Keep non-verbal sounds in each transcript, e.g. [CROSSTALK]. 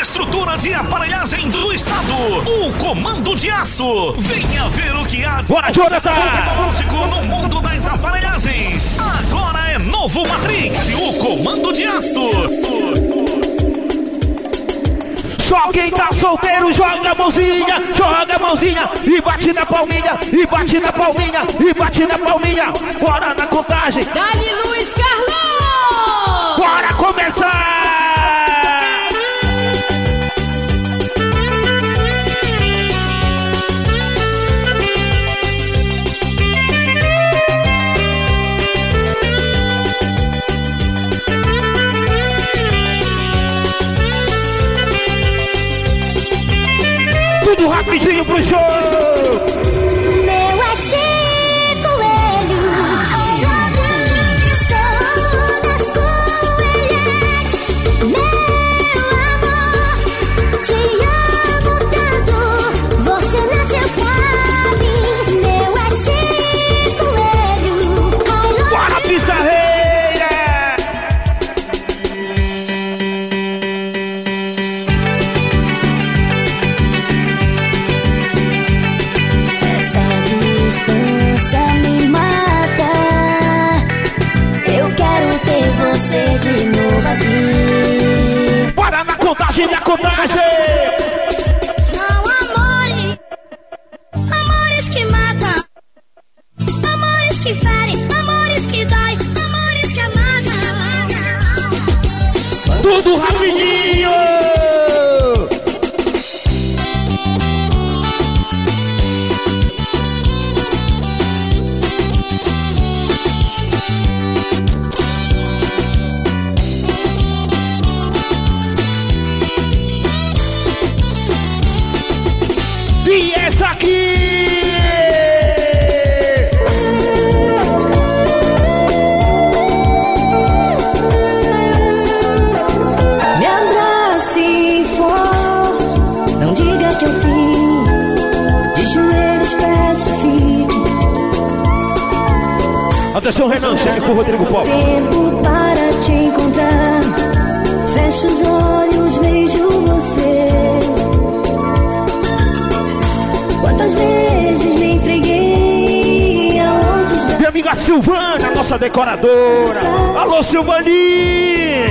estrutura de aparelhagem do estado. O Comando de Aço. Venha ver o que há de Bora, Jonathan! tecnológico no mundo das aparelhagens. Agora é novo Matrix, o Comando de Aço. Só quem tá solteiro joga a mãozinha, joga a mãozinha e bate na palminha, e bate na palminha, e bate na palminha. Bora na contagem, Dali Luiz Carlos! bora começar! Rapidinho pro show! Contagem, amiga Silvana, nossa decoradora. Alô, Silvaninha!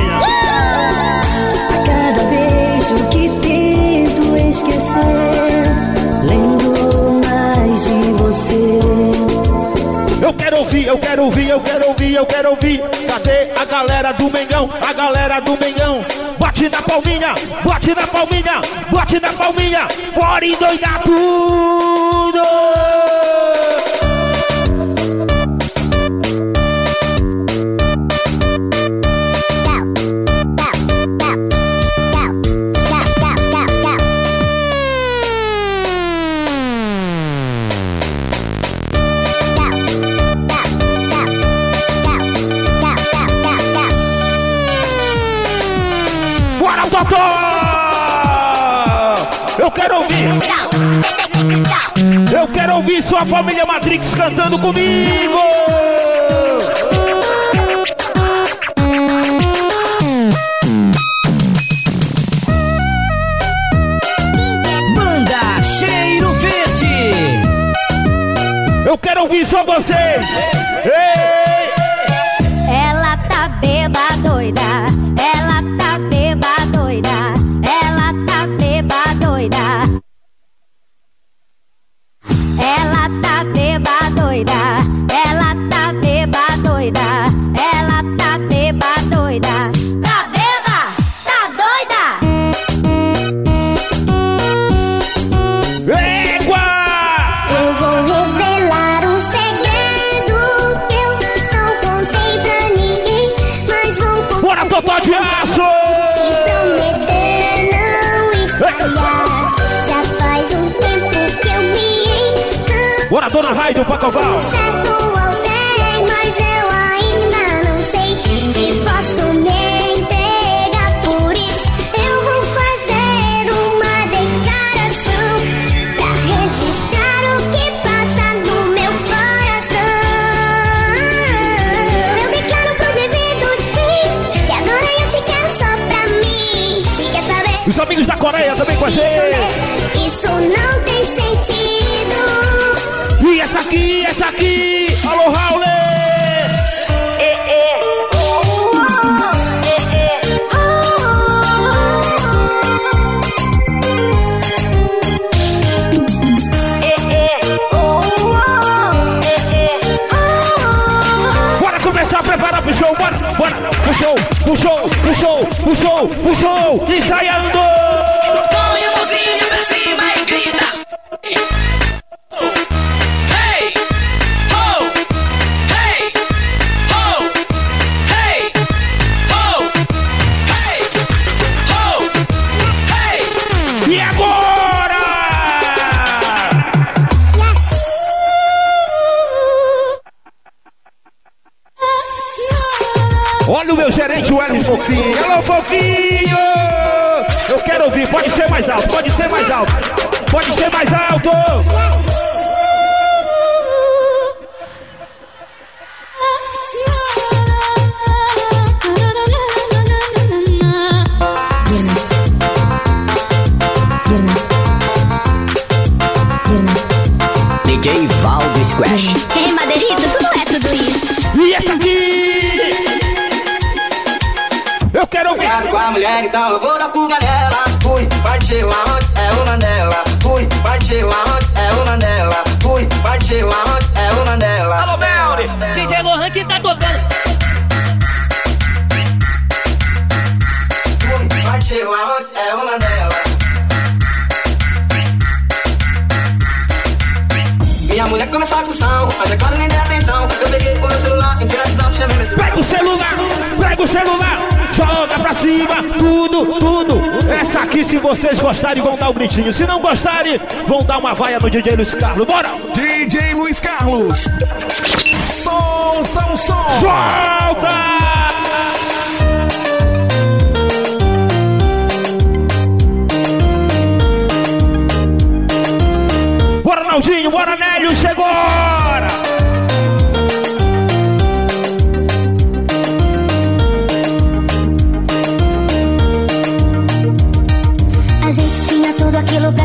A cada beijo que tento esquecer, lembro mais de você. Eu quero ouvir, eu quero ouvir, eu quero ouvir, eu quero ouvir. Cadê a galera do Mengão? A galera do Mengão. Bate na palminha, bate na palminha, bate na palminha. Bora endoidar tudo! Quero ouvir, eu quero ouvir sua família Matrix cantando comigo! Banda Cheiro Verde. Eu quero ouvir só vocês! Ei! Ela tá beba doida, doida, ela Pacoval! Certo alguém, mas eu ainda não sei se posso me entregar. Por isso eu vou fazer uma declaração pra registrar o que passa no meu coração. Eu declaro pros ouvidos fins que agora eu te quero só pra mim. Se quer saber? Os amigos da Coreia também com a gente. Isso não tem sentido. E essa aqui, essa aqui. Alô, Raul! Bora começar a preparar pro show, bora, bora. Pro show, pro show, pro show, pro show, pro show. Ensaiando. DJ Valdo Squash. Ei, Madeirita, tu não é tudo isso. E essa aqui? Eu quero ouvir. Cuidado com a mulher, então eu vou dar fuga nela. Fui, partiu aonde? É uma dela. Fui, partiu aonde? É uma dela. Fui, partiu aonde? É uma dela. Alô, Belly! DJ Lohan que tá tocando. Aqui, se vocês gostarem, vão dar um gritinho. Se não gostarem, vão dar uma vaia no DJ Luiz Carlos. Bora! DJ Luiz Carlos. Solta o som. Solta! Bora, Naldinho, bora, Nélio, chegou!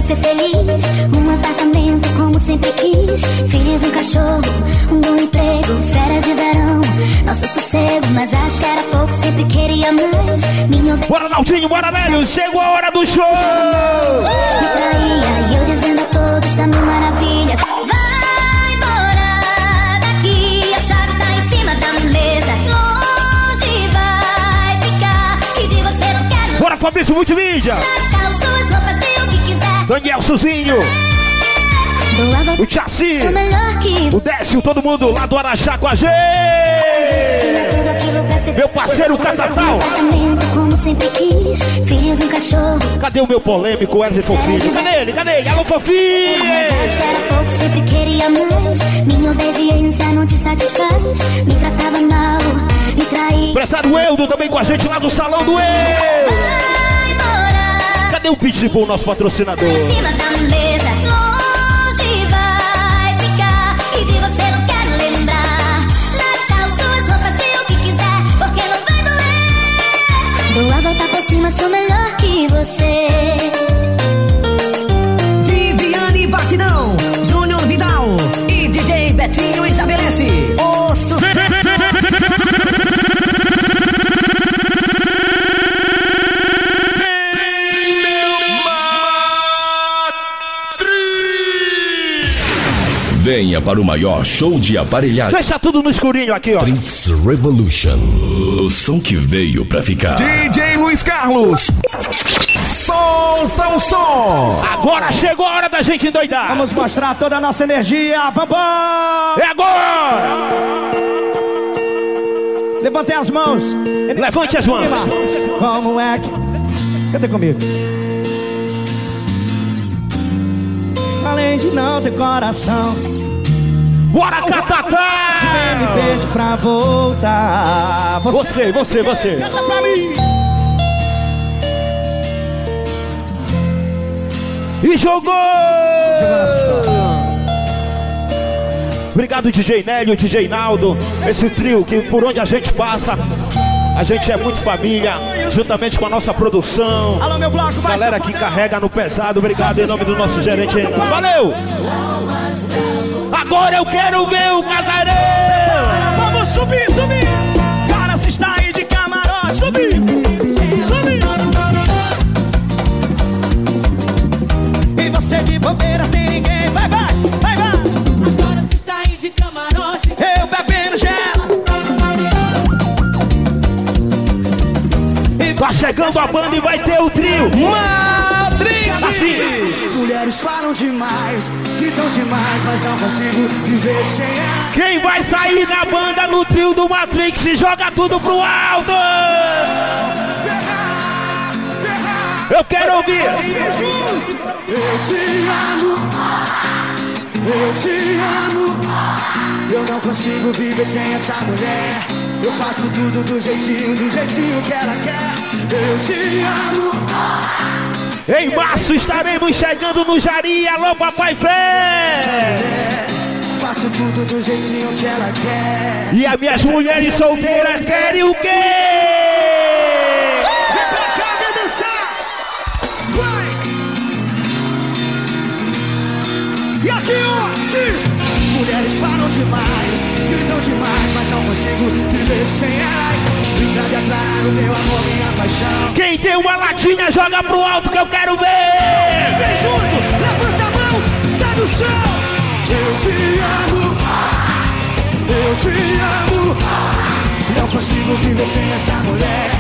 Pra ser feliz. Um apartamento como sempre quis. Filhos, um cachorro, um bom emprego, férias de verão. Nosso sossego, mas acho que era pouco, sempre queria mais. Minha Bora, Naldinho, bora, Nélio, chegou a hora do show! me traía. E eu dizendo a todos da mil maravilhas. Vai embora daqui, a chave tá em cima da mesa. Longe vai ficar, que de você não quero Bora, Fabrício Multimídia! Daniel Suzinho, o Chassi, o Décio, todo mundo lá do Araxá com a gente! Meu parceiro Catatal! Cadê o meu polêmico Wesley Fofinho? Cadê ele? Cadê ele? Alô, Fofinho! Sempre queria mais. Minha obediência não te satisfaz. Me tratava mal, me. Empresário Eudo também com a gente lá do Salão do Eu! Cadê o Pitbull, nosso patrocinador? Em cima da mesa. Longe vai ficar. E de você não quero lembrar. Natal, suas roupas e o que quiser. Porque não vai doer. Dou a volta por cima, sou melhor que você. Venha para o maior show de aparelhagem. Deixa tudo no escurinho aqui, ó. Drinks Revolution. O som que veio pra ficar. DJ Luiz Carlos. Solta o som. Agora chegou a hora da gente endoidar. Vamos mostrar toda a nossa energia. Vamos! É agora! Levantem as mãos. Levante as mãos. Como é que. Canta comigo. Além de não ter coração, Bora, me Catatá! pede pra voltar. Você, você, você. Canta pra mim. E jogou! Obrigado, DJ Nélio, DJ Naldo. Esse trio que por onde a gente passa, A gente é muito família, juntamente com a nossa produção. Alô, meu bloco, vai Galera que carrega no pesado, obrigado em nome do nosso gerente. Renan. Valeu! Agora eu quero ver o casarão! Vamos subir, subir. Cara, se está aí de camarote, subir. Subir. E você de bobeira sem ninguém. Vai, vai, vai, vai. Agora se está aí de camarote. Eu bebendo gelo. Tá chegando a banda e vai ter o trio! Matrix! Assim. Mulheres falam demais, gritam demais, mas não consigo viver sem ela. Quem vai sair na banda no trio do Matrix e joga tudo pro alto? Eu quero ouvir! Eu te amo, eu te amo. Eu não consigo viver sem essa mulher. Eu faço tudo do jeitinho, do jeitinho que ela quer. Eu te amo. Em março estaremos chegando no Jari, alô Papai Fé! Faço tudo do jeitinho que ela quer. E as minhas mulheres solteiras querem o quê? Uma latinha joga pro alto que eu quero ver! Vem junto, levanta a mão, sai do chão. Eu te amo, eu te amo. Não consigo viver sem essa mulher.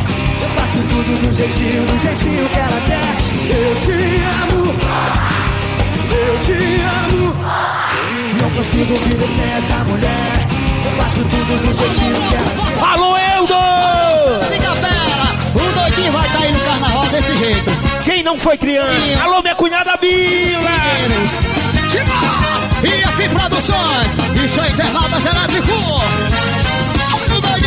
Eu faço tudo do jeitinho, do jeitinho que ela quer. Eu te amo, eu te amo. Não consigo viver sem essa mulher. Eu faço tudo do jeitinho que ela quer. Alô Eldo! Doidinho vai cair no carnaval desse jeito. Quem não foi criança? Alô minha cunhada Bila! E assim Produções, isso é internautas elétrico.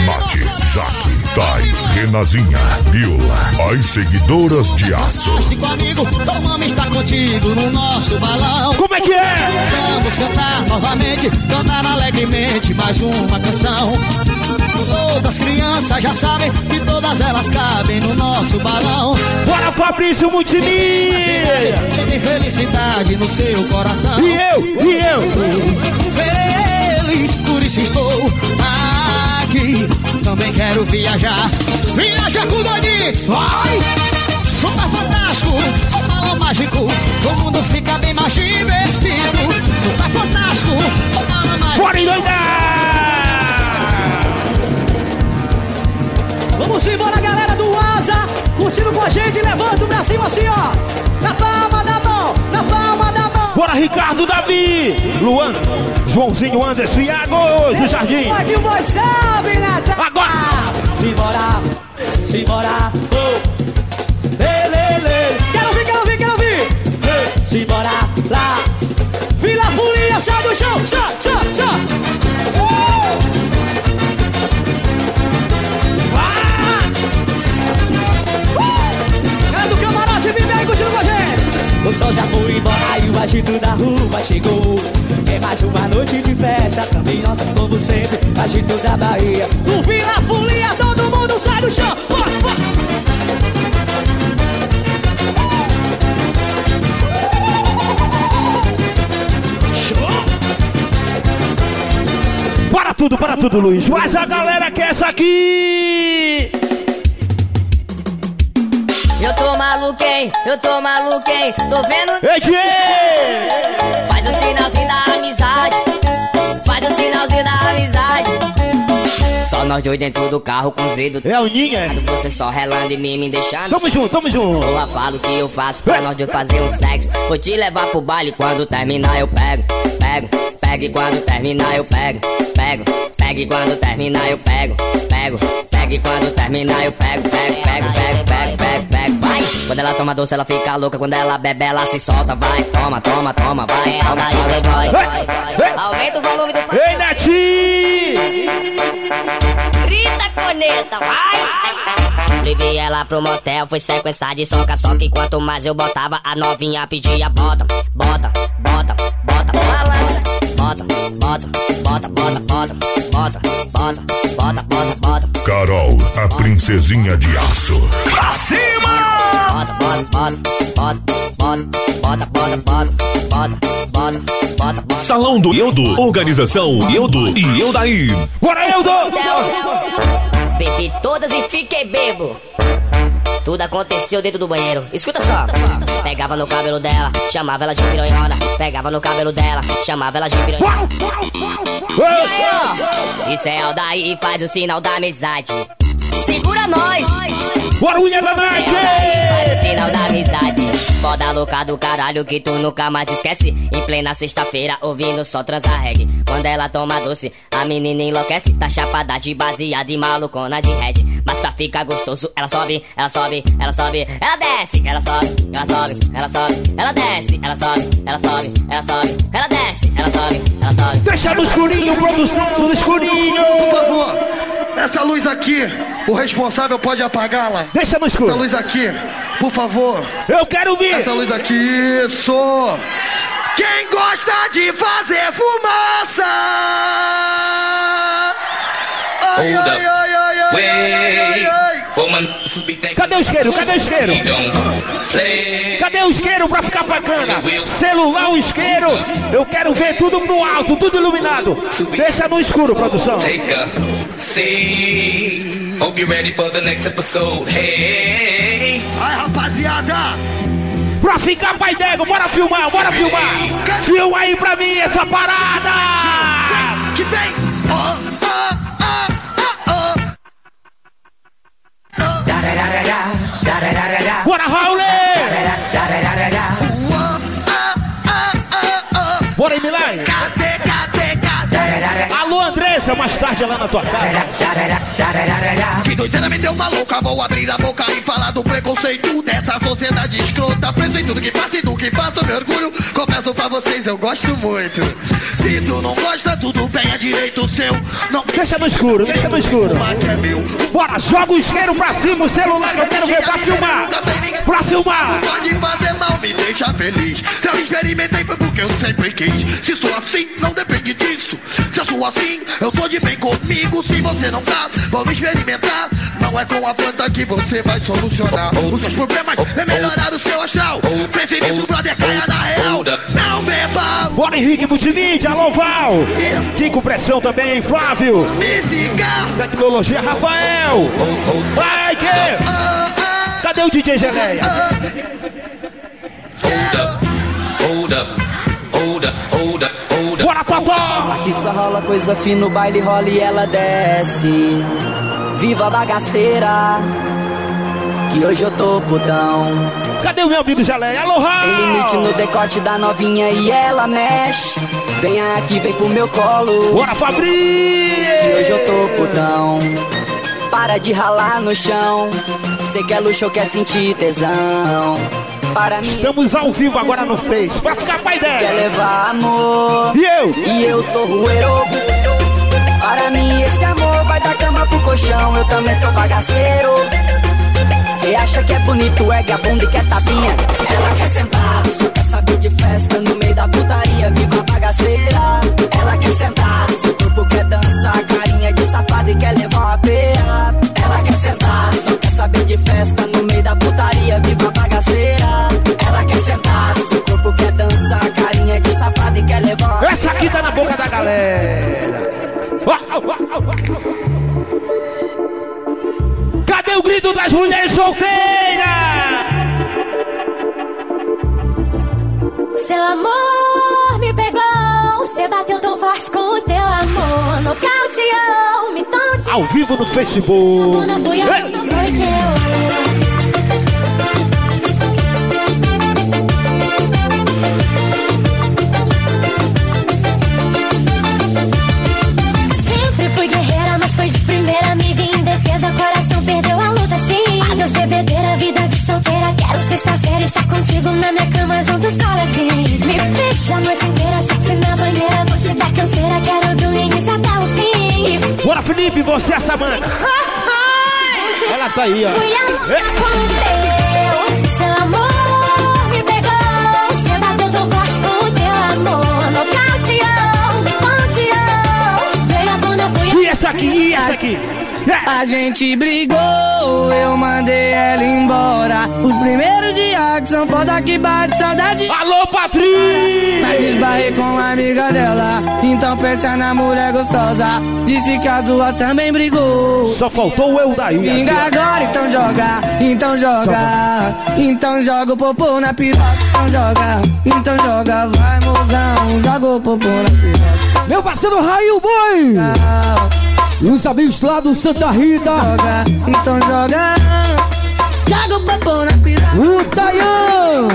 Mate, Jaque, Tai, Renazinha, Viola, as seguidoras de aço. Nasce comigo, tua mama está contigo no nosso balão. Como é que é? Vamos cantar novamente, cantar alegremente mais uma canção. Todas as crianças já sabem que todas elas cabem no nosso balão. Bora Fabrício Multimídia! Tem felicidade no seu coração. E eu, e eu! Feliz, por isso estou aqui. Também quero viajar. Viaja com o doidinho, vai! Super fantástico, balão mágico. O mundo fica bem mais divertido. Super fantástico, balão mágico. Bora endoidar! Vamos embora, galera. Curtindo com a gente. Levanta o bracinho assim, ó. Na palma da mão. Na palma da mão. Bora Ricardo Davi! Luan, Joãozinho Anderson, Iago do Jardim! Que você sabe, né? tá? Agora! Simbora. Simbora. Oh. Lê, lê, lê. Quero ouvir, quero ouvir, quero ouvir. Lê. Simbora. Lá. Vila Folia, sai do chão. Sai, sai, sai. Uh! O sol já foi embora e o agito da rua chegou. É mais uma noite de festa, nossa como sempre, agito da Bahia. O Vila Folia, todo mundo sai do chão. Bora. Para tudo, para tudo, Luiz! Mas a galera quer essa aqui! Eu tô maluco, hein? Eu tô maluco, hein? Tô vendo. Ei! Faz o sinalzinho da amizade. Faz o sinalzinho da amizade. Só nós dois dentro do carro com os vidros. É o Ninha? Você só relando em mim, me deixando. Tamo junto, tamo junto! Porra, falo que eu faço pra nós dois fazer um sexo. Vou te levar pro baile quando terminar eu pego, pego, pego e quando terminar eu pego, pego, pego e quando terminar eu pego, pego e quando terminar eu pego, pego, pego, pego, pego, pego, pego, vai. Quando ela toma doce ela fica louca, quando ela bebe ela se solta, vai. Toma, toma, toma, vai. Toma, solta, vai, vai, vai. Aumenta o volume do Ei, Netinho! Grita, coneta, vai! Levei ela pro motel, fui sequenciar de soca, só que quanto mais eu botava, a novinha pedia bota, bota, bota, bota, balança, bota, bota, bota, bota, bota, bota, bota, bota, bota, bota. Carol, a princesinha de aço. Pra cima! Bota, bota, bota, bota, bota, bota, bota, bota, bota, bota, bota, bota. Salão do Eudo. Organização Eudo e Eudaí. Bora, Eudo! Bebi todas e fiquei bebo. Tudo aconteceu dentro do banheiro. Escuta só. Pegava no cabelo dela, chamava ela de piranhona. Pegava no cabelo dela, chamava ela de piranhona. Aí. Isso é o daí, faz o sinal da amizade. Segura nós! Bora, William da Faz Night! o sinal da amizade. Louca do caralho que tu nunca mais esquece. Em plena sexta-feira, ouvindo só transa reggae. Quando ela toma doce, a menina enlouquece. Tá chapada de baseada e malucona de red. Mas pra ficar gostoso, ela sobe, ela sobe, ela sobe, ela desce, ela sobe, ela sobe, ela sobe, ela desce, ela sobe, ela sobe, ela sobe, ela desce, ela sobe, ela sobe. Deixa no escurinho, produção, no escurinho! Por favor, essa luz aqui, o responsável pode apagá-la. Deixa no Essa escuro! luz aqui, por favor. Eu quero ver! Essa luz aqui, isso. Quem gosta de fazer fumaça? Ai, Hold ai, up. ai, ai, ai, ai, ai, Wait, ai. woman, be thinking Cadê o isqueiro? Cadê o isqueiro? Cadê o isqueiro pra ficar bacana? Celular, o isqueiro. Eu quero ver tudo pro alto, tudo iluminado. Deixa no escuro, produção. Take a seat. Hope you're ready for the next episode. Hey, rapaziada. Pra ficar pai d'égua, bora filmar, bora filmar. Filma aí pra mim essa parada. Que vem. Oh, oh, oh, oh, oh. Bora, Raul! Bora, Emilai. Cadê, cadê, cadê? Andressa, mais tarde lá na tua casa. Que doideira me deu uma louca, vou abrir a boca e falar do preconceito dessa sociedade escrota. Preso em tudo que faço e do que faço, meu orgulho. Confesso pra vocês, eu gosto muito. Se tu não gosta, tudo bem, é direito seu. Não Deixa no escuro, deixa no escuro. é. Bora, joga o isqueiro pra cima, o celular que eu quero ver pra filmar. Pra filmar. Pode fazer mal, me deixa feliz. Se eu experimentei porque eu sempre quis. Se sou assim, não depende disso. Se eu sou assim, eu sou de bem comigo. Se você não tá, vamos experimentar. Não é com a planta que você vai solucionar os seus problemas. É melhorar o seu astral. Pense nisso, brother, caia na real. Não beba Bora, Henrique Multimídia, alô, Val. Kiko Pressão também, Flávio. música. Tecnologia, Rafael. Vai, que? Cadê o DJ Geleia? hold up, hold up, Bora, Totó. Aqui só rola coisa fina, o baile rola e ela desce. Viva a bagaceira, que hoje eu tô putão. Cadê o meu amigo Geleia? Alô, Sem limite no decote da novinha e ela mexe. Vem aqui, vem pro meu colo. Bora, Fabri. Que hoje eu tô putão. Para de ralar no chão. Cê quer luxo ou quer sentir tesão. Para mim, Estamos ao vivo agora no Face. Pra ficar pai quer dela. levar amor. E eu? E eu sou rueiro. Para mim, esse amor vai da cama pro colchão. Eu também sou bagaceiro. Cê acha que é bonito, ergue a bunda e quer tapinha. Ela quer sentar, só quer saber de festa no meio da putaria. Viva a bagaceira. Ela quer sentar, seu corpo quer dançar. Carinha de safada e quer levar uma peia. Ela quer sentar, só Das mulheres solteiras? Seu amor me pegou, você bateu tão forte com o teu amor. Nocauteou, me tonteou. Ao vivo no Facebook. Não fui eu, não foi que eu. juntos, coladinho. Me fecha a noite inteira, sempre na banheira. Vou te dar canseira, quero do início até o fim. Bora, Felipe, você é a Samanta. Ela tá aí, ó. Fui a é. seu amor me pegou. Você bateu tão forte com o teu amor. Fui a... E essa aqui, e essa aqui? É. A gente brigou, eu mandei ela embora. Os primeiros que são foda que bate saudade. Alô, Patrícia! Mas esbarrei com a amiga dela. Então pensa na mulher gostosa. Disse que a duas também brigou. Só faltou eu daí. Vinga agora, então joga, então joga. Então joga o popô na piroca, então joga. Então joga, vai mozão, joga o popô na piroca. Meu parceiro Raio Boi! E os amigos lá do Santa Rita. Joga, então joga. Joga o popô na piroca. O Tayan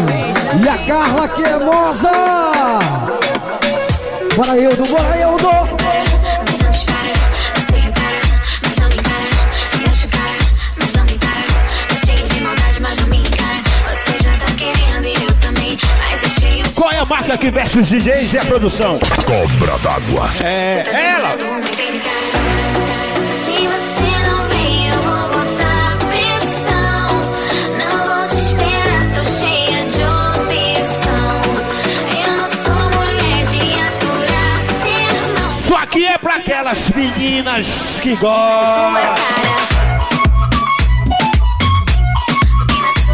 e a Carla Quemosa. Bora, Eudo, bora, Eudo. Mas não dispara, você repara, mas não me encara. Se acha cara, mas não me para. Tá cheio de maldade, mas não me encara. Você já tá querendo e eu também. Mas eu cheio de. Qual é a marca que veste os DJs e a produção? Cobra d'água. É ela. É pra aquelas meninas que gostam.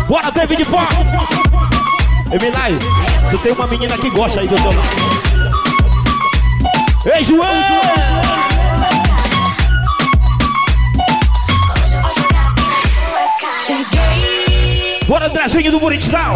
Bora, David Pó! Emilai, tu tem uma menina que gosta aí do teu lado. Ei, João! Bora, Andrezinho do Buritão!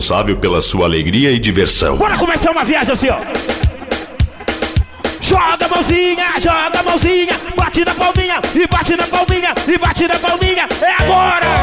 Responsável pela sua alegria e diversão. Bora começar uma viagem assim, ó! Joga a mãozinha, joga a mãozinha, bate na palminha, e bate na palminha, e bate na palminha, é agora!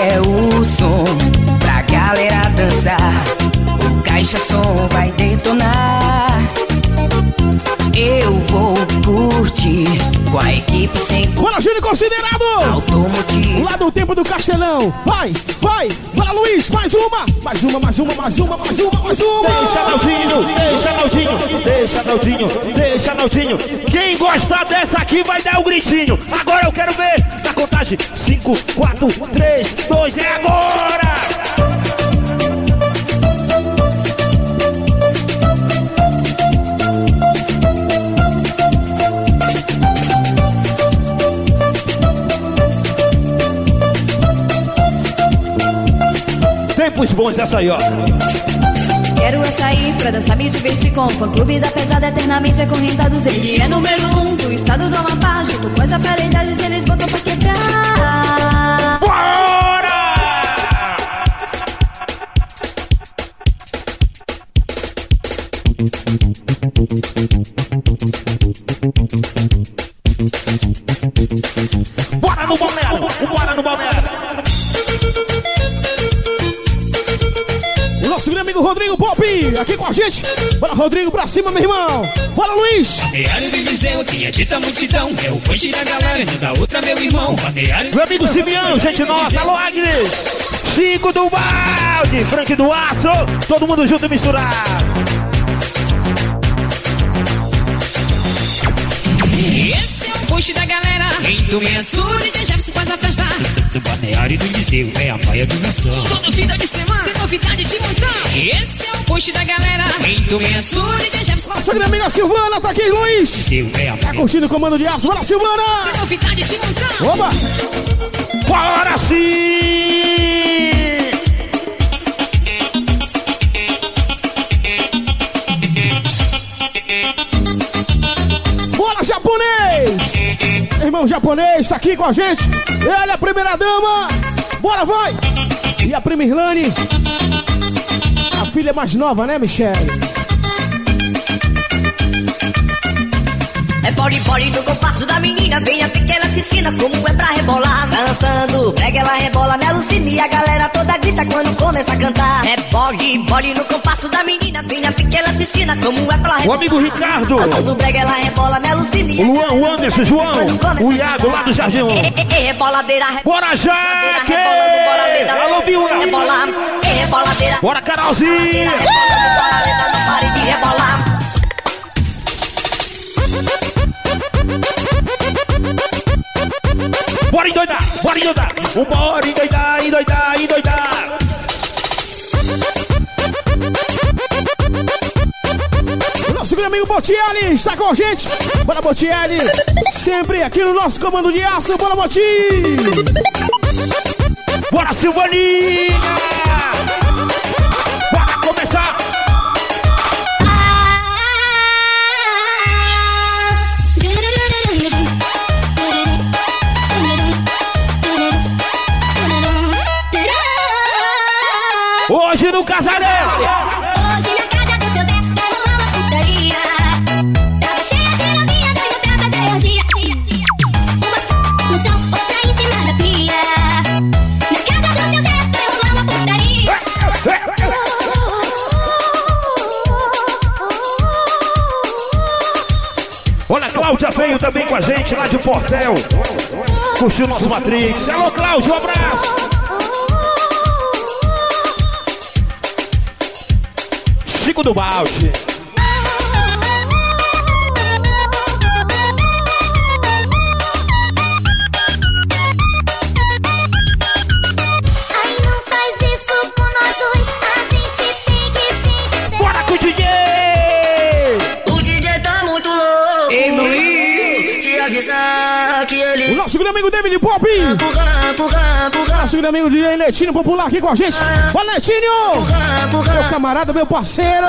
É o som pra galera dançar. O caixa som vai detonar. Eu vou curtir com a Bora, Júnior Considerado! automotivo. Lá do tempo do Castelão. Vai, vai. Bora, Luiz. Mais uma. Mais uma, mais uma, mais uma, mais uma, mais uma. Deixa Naldinho, deixa Naldinho, deixa Naldinho, deixa Naldinho. Quem gostar dessa aqui vai dar o gritinho. Agora eu quero ver na contagem. 5, 4, 3, 2, é agora! tempos bons essa aí, ó. Quero é sair pra dançar, me divertir com o clube da pesada eternamente é acorrentados. Ele é número um do estado do Amapá, junto com as aparelhagens eles botam pra quebrar. Bora! Bora no balneário! Bora no balneário! Nosso grande amigo Rodrigo Pop, aqui com a gente. Bora, Rodrigo, pra cima, meu irmão. Bora, Luiz. Balneário do Viseu, tinha dita multidão. É o coche da galera, não da outra, meu irmão. Meu amigo Simeão, gente nossa, alô Agnes. Chico do balde, Frank do aço, todo mundo junto e misturado. Esse é o coche da galera. Em Tomé Sul, DJ Jefferson faz a festa. Do [LAUGHS] balneário do Viseu, é a praia do Nação. Todo fim de semana, tem novidade de montão. Esse é o coche da galera. Em Tomé Sul, DJ Jefferson Nossa grande amiga Silvana tá aqui, Luiz. Viseu, é a Tá curtindo o comando de aço. Bora, Silvana. Tem novidade de montão. Oba. Bora sim! Bora, japonês. Irmão japonês tá aqui com a gente. Ele é a primeira dama. Bora, vai. E a prima Irlane. A filha mais nova, né, Michelle? É body body no compasso da menina Venha ver que ela te ensina como é pra rebolar Dançando, pega ela rebola, alucina E a galera toda grita quando começa a cantar É body body no compasso da menina que ela te ensina como é pra rebolar O amigo Ricardo. Dançando, brega ela rebola, me alucina O Luan, o Anderson, João, o Iago lá do Jardim 1. Reboladeira, Bora, Jaque! rebolando, bora lenda Alô, Bila! Rebolar, reboladeira Bora, Carolzinha! Bora lenda, não pare de rebolar Bora endoidar, bora endoidar! Vambora endoidar, endoidar, endoidar! Nosso grande amigo Botielli está com a gente. Bora, Botielli. Sempre aqui no nosso comando de aço. Bora, Boti. Bora, Silvaninha! Putaria. Olha, Cláudia veio também com a gente lá de Portel. Curtiu nosso Matrix. Alô, Cláudio, um abraço! Avisar que ele O nosso grande amigo David Pop. Nosso grande amigo DJ Netinho Popular aqui com a gente. Fala, Netinho. Meu camarada, meu parceiro.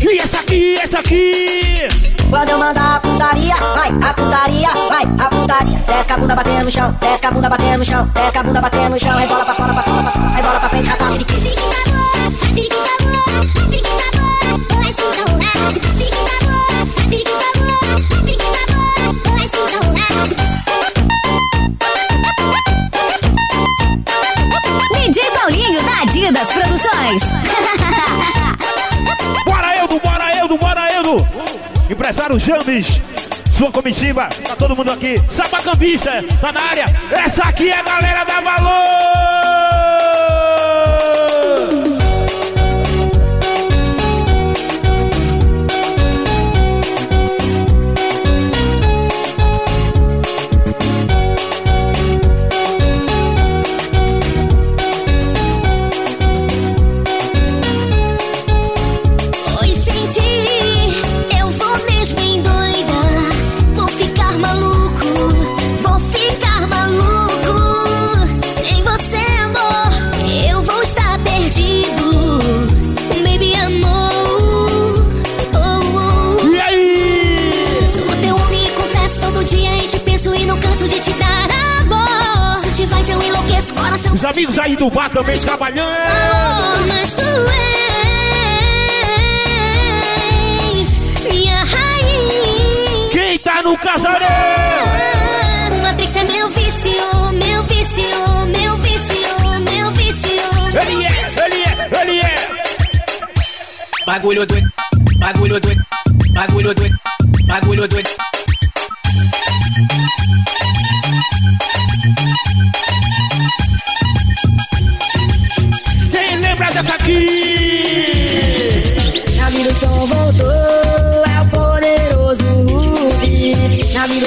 E essa aqui, essa aqui! Quando eu mandar a putaria, vai, a putaria, vai, a putaria. Desce a bunda batendo no chão, desce a bunda batendo no chão, desce a bunda batendo no chão, rebola pra fora, pra fora, pra fora, rebola pra frente, rasga periquito. DJ Empresário James, sua comitiva, tá todo mundo aqui. Sapacambista, tá na área. Essa aqui é a galera da Valor! amigos aí do bar também trabalhando. Mas tu és minha. Quem tá no casarão? Matrix é meu vício, meu vício, meu vício, meu vício. Ele é, ele é, ele é. Bagulho doido, bagulho doido, bagulho doido, bagulho doido. Aqui? Na vida o som voltou, é o poderoso Rubi.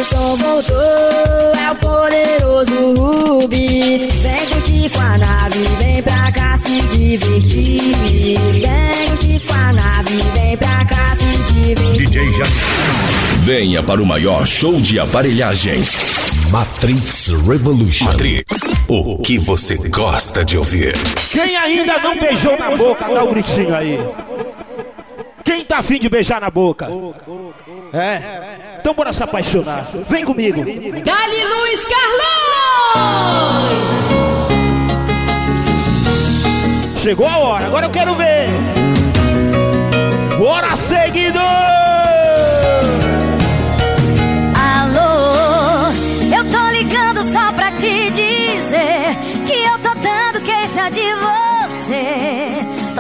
Som voltou, é o poderoso Rubi. Vem curtir com a nave, vem pra cá se divertir. Vem curtir com a nave, vem pra cá se divertir. DJ já. Venha para o maior show de aparelhagens. Matrix Revolution. Matrix, o que você gosta de ouvir. Quem ainda não beijou na boca, dá um gritinho aí. Quem tá afim de beijar na boca? É? Então bora se apaixonar. Vem comigo. Dali Luiz Carlos! Chegou a hora, agora eu quero ver. Bora, seguidor!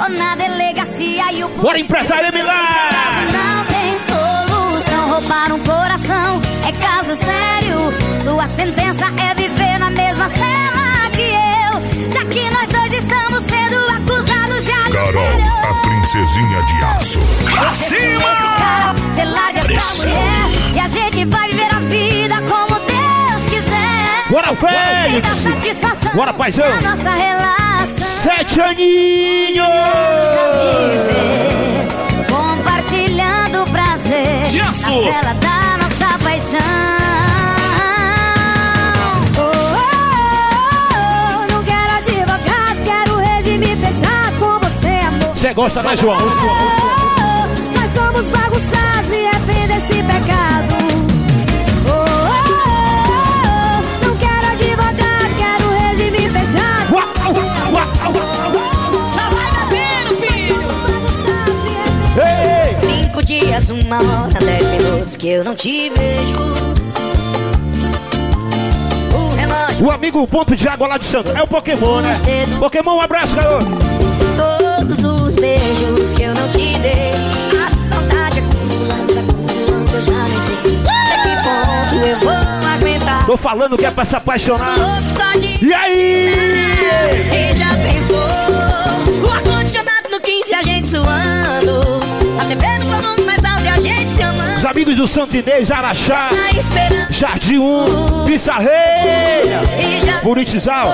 Na delegacia e o Bora, empresário Milá! caso não tem solução. Roubar um coração é caso sério. Sua sentença é viver na mesma cela que eu. Já que nós dois estamos sendo acusados de Carol, adultério. a princesinha de aço. Pra cima! Você larga essa mulher e a gente vai viver a vida quiser. Bora, satisfação Bora, paizão! na nossa relação. Sete aninhos! Viver, compartilhando o prazer De aço. na cela da nossa paixão. Oh, oh, oh, não quero advogado, quero regime fechado com você, amor. Você gosta, né, João? Nós somos bagunçados e arrepende desse pecado. Dias, uma hora, dez minutos que eu não te vejo. O relógio, O amigo Ponto de Água lá de Santo. É o Pokémon, né? Pokémon, um abraço, garoto. todos os beijos que eu não te dei. A saudade acumulando, acumulando, eu já nem sei. Até que ponto eu vou aguentar? Tô falando que é pra se apaixonar. E aí? E já pensou? O ar-condicionado no 15 a gente suando. A TV no amigos do Santo Inês, Araxá, esperando. Jardim 1, Pissarreia, E já Buritizal,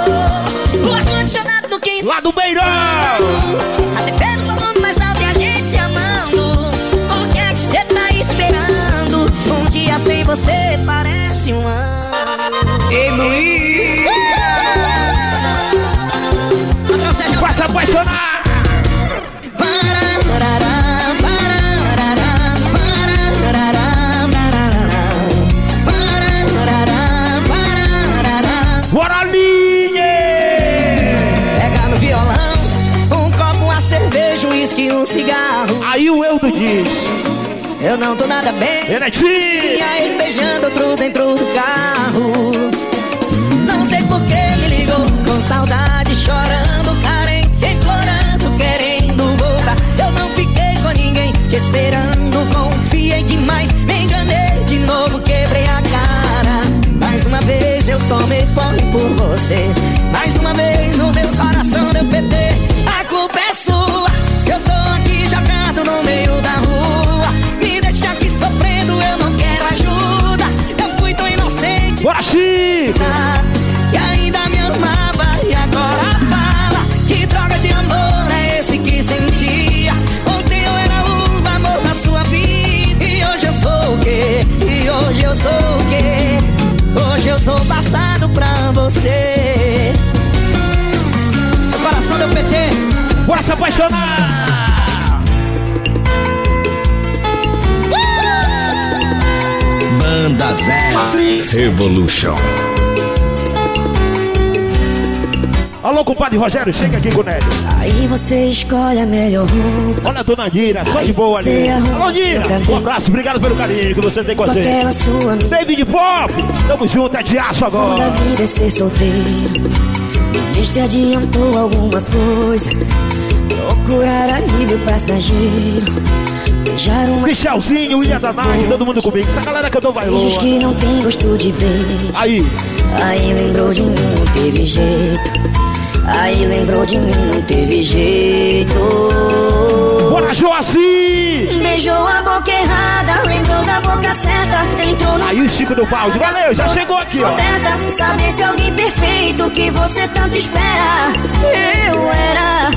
O ar-condicionado no 15 lá do Beirão. A TV no volume mais alto e a gente se amando. O que é que você tá esperando? Um dia sem você parece um ano. Ei, Luiz! Diz: Eu não tô nada bem. Minha ex beijando outro dentro do carro. Não sei por que me ligou, com saudade, chorando, carente, implorando, querendo voltar. Eu não fiquei com ninguém, te esperando, confiei demais, me enganei de novo, quebrei a cara. Mais uma vez eu tomei fome por você. Mais uma vez Que ainda me amava e agora fala. Que droga de amor é esse que sentia? Ontem eu era o amor da sua vida. E hoje eu sou o quê? E hoje eu sou o quê? Hoje eu sou passado pra você. Coração deu PT. Bora se apaixonar! Banda 0 Revolution. Alô, compadre Rogério, chega aqui com o Nélio. Aí você escolhe a melhor roupa. Olha a dona Nira, só de boa ali. Alô, Nira, um abraço, obrigado pelo carinho que você tem com Com a gente. sua. David Pop, tamo junto, é de aço da agora. vida é ser solteiro. Diz se adiantou alguma coisa. Procurar alívio passageiro. Beijar uma Michelzinho, William Danai, todo mundo comigo. Essa galera beijos valor. que não tem gosto de beijo. Aí. Aí lembrou de mim, não teve jeito. Aí lembrou de mim, não teve jeito. Bora, Joaci! Beijou a boca errada, lembrou da boca certa. Entrou no Aí o Chico do balde. Valeu, já chegou aqui, ó. Tenta saber se alguém perfeito que você tanto espera. Eu era,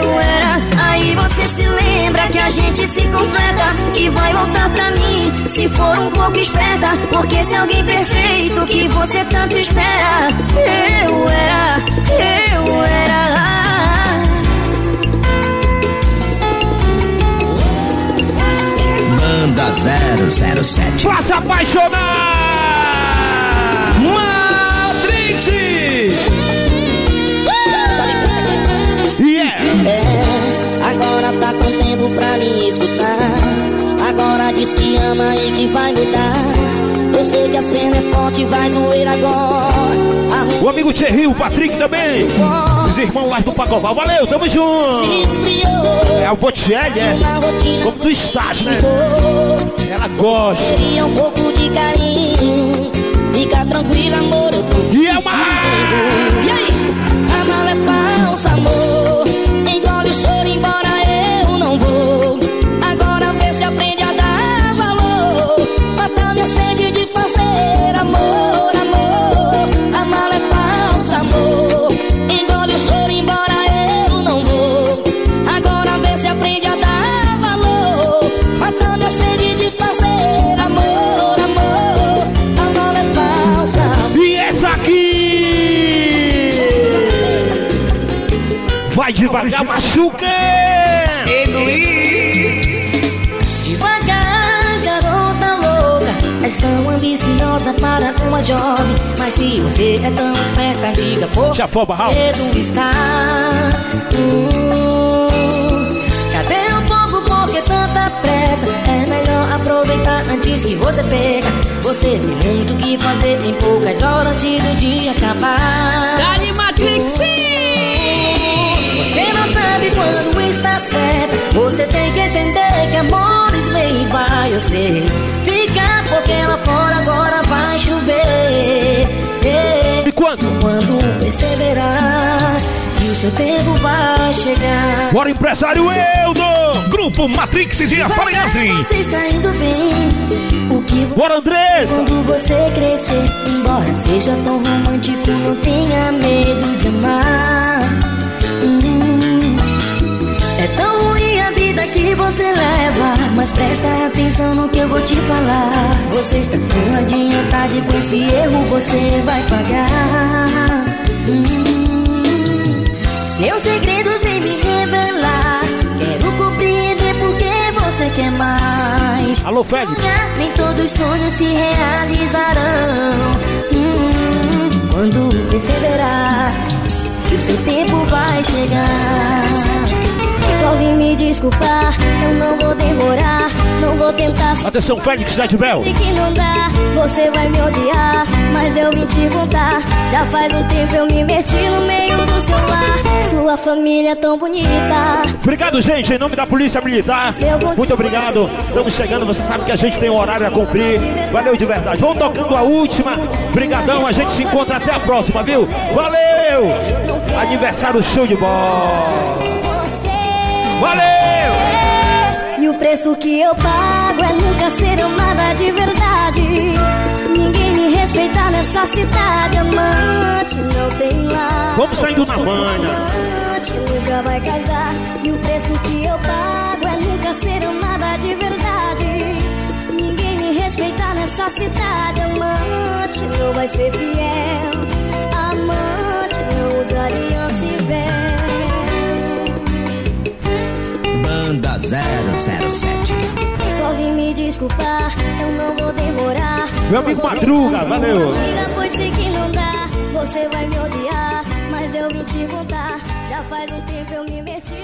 eu era. Aí você se lembra que a gente se completa e vai voltar pra mim se for um pouco esperta. Porque se alguém perfeito que você tanto espera. Eu era, eu era. Manda 007. Pra se apaixonar! Matrix! Yeah! É, agora tá com tempo pra me escutar. Agora diz que ama e que vai mudar. Eu sei que a cena é forte vai doer agora. O amigo Thierry, o Patrick também. Os irmãos lá do Pacoval. Valeu, tamo junto. É o Botielli, é? Como tu estás, né? Ela gosta. Um pouco de carinho. Fica tranquila, amor, eu tô E é uma... E aí? Devagar, machuca! Devagar, garota louca És tão ambiciosa para uma jovem Mas se você é tão esperta, diga por Já foi, Barral? medo está Cadê o fogo, por que tanta pressa? É melhor aproveitar antes que você pega Você tem muito o que fazer, tem poucas horas antes do dia acabar Dali Matrix, certa Você tem que entender que amores vem e vai Eu sei, fica porque lá fora agora vai chover E quando? Quando perceberá que o seu tempo vai chegar Bora, empresário Eldo! Grupo Matrix de Aparelhagem. Você está indo bem O que você Bora, Andressa! quando você crescer Embora seja tão romântico Não tenha medo de amar Hum, que você leva Mas presta atenção no que eu vou te falar Você está tão adiantado e com esse erro você vai pagar Hum, Seus segredos vêm me revelar Quero compreender por que você quer mais Alô, Félix! nem todos os sonhos se realizarão. Hum, quando perceberá que o seu tempo vai chegar. Vim me desculpar, eu não vou demorar, não vou tentar. Atenção, Félix Bell! Sei que não dá, você vai me odiar, mas eu vim te contar. Já faz um tempo eu me meti no meio do seu lar. Sua família é tão bonita. Obrigado, gente, em nome da Polícia Militar. Muito obrigado. Estamos chegando, você sabe que a gente tem um horário a cumprir. Valeu de verdade. Vamos tocando a última. Brigadão, a gente se encontra até a próxima, viu? Valeu! Aniversário show de bola. Valeu! E o preço que eu pago é nunca ser amada de verdade. Ninguém me respeita nessa cidade. Amante não tem lá. Vamos saindo na manha. Amante nunca vai casar. E o preço que eu pago é nunca ser amada de verdade. Ninguém me respeita nessa cidade. Amante não vai ser fiel. Amante não usa aliança e véu. Banda 007. Só vim me desculpar, eu não vou demorar. Meu amigo Madruga, valeu. Ainda pois sei que não dá, você vai me odiar. Mas eu vim te contar, já faz um tempo eu me meti